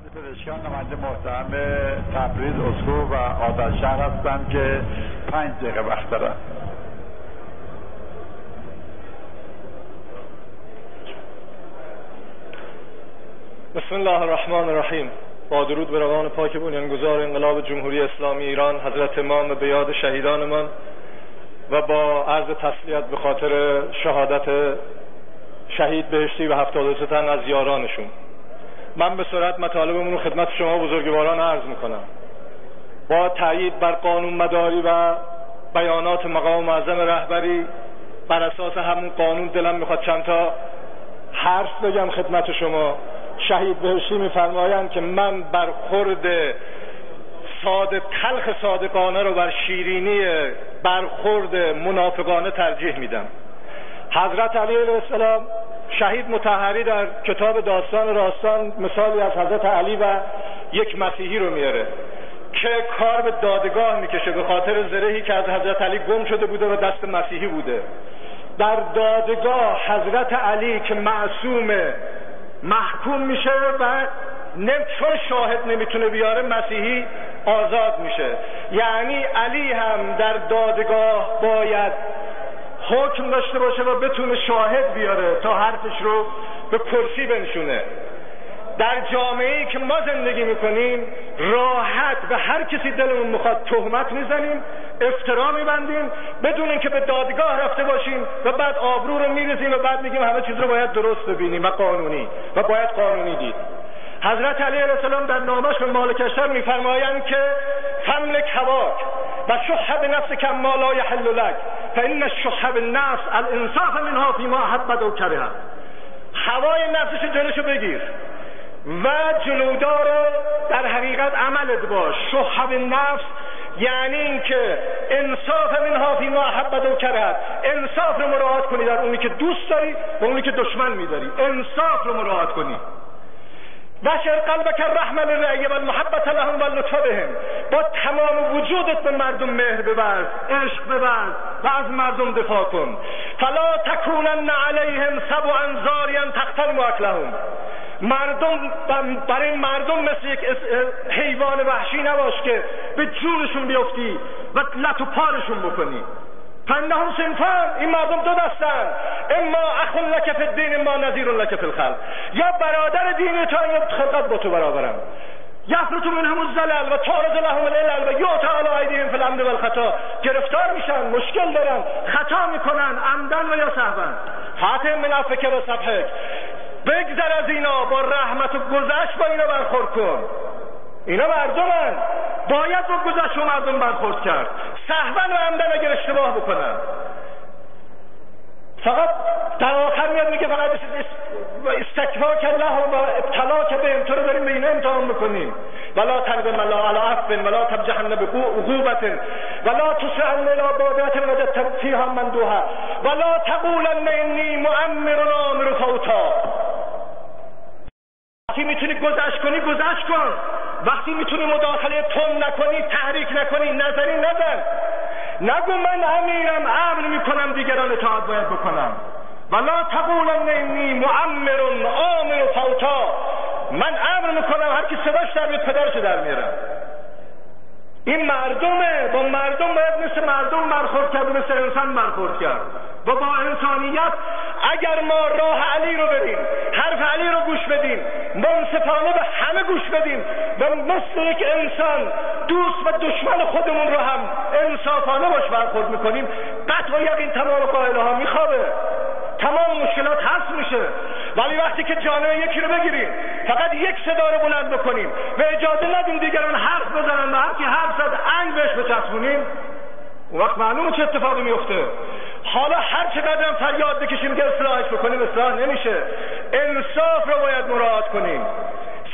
مسعود پزشکیان نماینده محترم تبریز اسکو و آذر شهر هستم که پنج دقیقه وقت دارم. بسم الله الرحمن الرحیم. با درود به روان پاک بنیانگذار انقلاب جمهوری اسلامی ایران حضرت امام به یاد شهیدانمان و با عرض تسلیت به خاطر شهادت شهید بهشتی و هفتاد تن از یارانشون. من به صورت مطالبمون رو خدمت شما بزرگواران عرض می‌کنم. با تایید بر قانون مداری و بیانات مقام معظم رهبری بر اساس همون قانون دلم می‌خواد چند تا حرف بگم خدمت شما. شهید بهشتی میفرمایند که من برخورد ساده تلخ صادقانه رو بر شیرینی برخورد منافقانه ترجیح میدم. حضرت علی علیه السلام شهید متحری در کتاب داستان راستان مثالی از حضرت علی و یک مسیحی رو میاره که کار به دادگاه می‌کشه به خاطر زرهی که از حضرت علی گم شده بوده و دست مسیحی بوده. در دادگاه حضرت علی که معصومه محکوم میشه و چون شاهد نمی‌تونه بیاره مسیحی آزاد میشه. یعنی علی هم در دادگاه باید حکم داشته باشه و بتونه شاهد بیاره تا حرفش رو به کرسی بنشونه. در جامعه ای که ما زندگی می‌کنیم راحت به هر کسی دلمون می‌خواد تهمت می‌زنیم افترا میبندیم بدون اینکه به دادگاه رفته باشیم و بعد آبرو رو میریزیم و بعد میگیم همه چیز رو باید درست ببینیم و قانونی و باید قانونی دید. حضرت علی علیه السلام در نامش به مالکشتر میفرمایند که فملک هواک و شح بنفس کم ما لا یحل لک فان الشح بالنفس الانصاف منها فيما حبت و کره هوای نفسش جلوشو بگیر و جلودار در حقیقت عملت باش. شح نفس یعنی اینکه انصاف منها فی ما حبت و کرد انصاف رو مراعات کنی در اونی که دوست داری و اونی که دشمن میداری. انصاف رو مراعات کنی. بشر قلبک الرحمه للرعیه و المحبت لهم و لطف بهم با تمام وجودت به مردم مهر ببرز عشق ببرز و از مردم دفاع کن. فلا تکونن علیهم سبعا زاریا تختل اکلهم. مردم برای مردم مثل یک حیوان وحشی نباش که به جونشون بیفتی و لط و پارشون بکنی. فانهم سنفان این مردم دو دستن. اما اخون لک فی الدین اما نظیر لک فی الخلق. یا برادر دین تو یا خلقت با تو برابرم. یفرط منهم الزلل و تارز لهم العلل و یا تعالی ایدیهم والخطا گرفتار میشن مشکل دارن خطا می‌کنن عمدن و یا سهوا فاتح من عفک و صفحک بگذر از اینا با رحمت و گذشت با اینا برخورد کن. اینا مردمن. باید با گذشت و مردم برخورد کرد. سهون و عمدن اگر اشتباه بکنن. فقط در آخر میاد میگه فقط استکبار که الله و ابتلا که به تو رو داریم به اینا امتحان می‌کنیم. ولا ترد ملا علا عفو ولا تبجحن بغوبت ولا تسعن الى بادات وجدت فيها مندوها. ولا تقولن اني مؤمر امر فوتا. وقتی می‌تونی گذشت کنی گذشت کن. وقتی می‌تونی مداخله تون نکنی تحریک نکنی نظری نزن. نگو من امیرم امر می‌کنم دیگران اطاعت باید بکنم ولا تقولن انی معمر آمر فوتا. من امر می‌کنم هر کی صداش در پدرشو در میارم. این مردمه. با مردم باید مثل مردم برخورد کرد مثل انسان برخورد کرد. و با انسانیت اگر ما راه علی رو بریم حرف علی رو گوش بدیم منصفانه به همه گوش بدیم و مثل یک انسان دوست و دشمن خودمون رو هم انصافانه باش برخورد می‌کنیم قطع و یقین تمام قائله ها میخوابه. تمام مشکلات حل میشه. ولی وقتی که جانب یکی رو بگیریم فقط یک صدا رو بلند بکنیم. و اجازه ندیم دیگران حرف بزنن و هر کی حرف زد انگ بهش بچسبونیم. اون وقت معلومه چه اتفاقی میفته. حالا هر چقدر هم فریاد بکشیم که اصلاحش بکنیم اصلاح نمیشه. انصاف رو باید مراعات کنیم.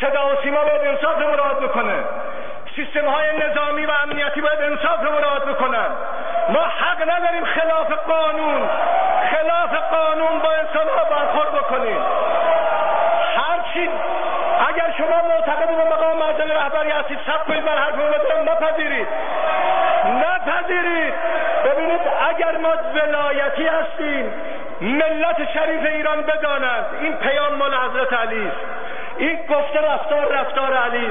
صدا و سیما باید انصاف رو مراعات بکنه. سیستم های نظامی و امنیتی باید انصاف رو مراعات بکنن. ما حق نداریم خلاف قانون خلاف قانون با انسان ها برخورد بکنیم هرچی اگر شما معتقد به مقام معظم کنید من حرف رو نپذیرید. نپذیرید. ببینید اگر ما ولایتی هستیم ملت شریف ایران بدانند. این پیام مال حضرت علی است. این گفته رفتار رفتار علی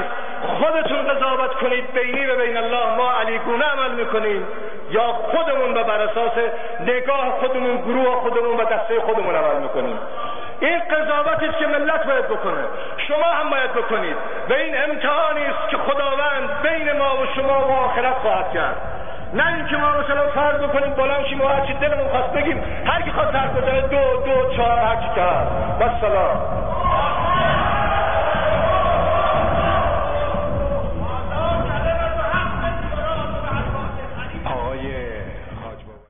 خودتون قضاوت کنید بینی و بین الله ما علی گونه عمل می‌کنیم. یا خودمون و بر اساس نگاه خودمون گروه خودمون و دسته خودمون عمل می‌کنیم. این قضاوتی است که ملت باید بکنه. شما هم باید بکنید. و این امتحانی است که خداوند بین ما و شما و آخرت خواهد کرد. نه اینکه ما مثلا فرض بکنیم بلند شیم و هرچی دلمون خواست بگیم. هر کی خواست حرف بزنه دو دو چهار هرچی کرد و سلام.